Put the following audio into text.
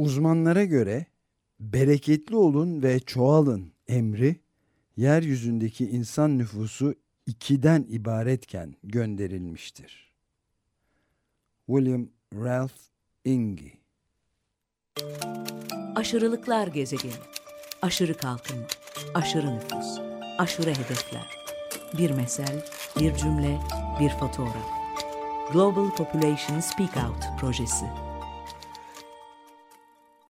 Uzmanlara göre bereketli olun ve çoğalın emri yeryüzündeki insan nüfusu ikiden ibaretken gönderilmiştir. William Ralph Inge Aşırılıklar gezegeni. Aşırı kalkınma, aşırı nüfus, aşırı hedefler. Bir mesel, bir cümle, bir fotoğraf. Global Population Speak Out projesi.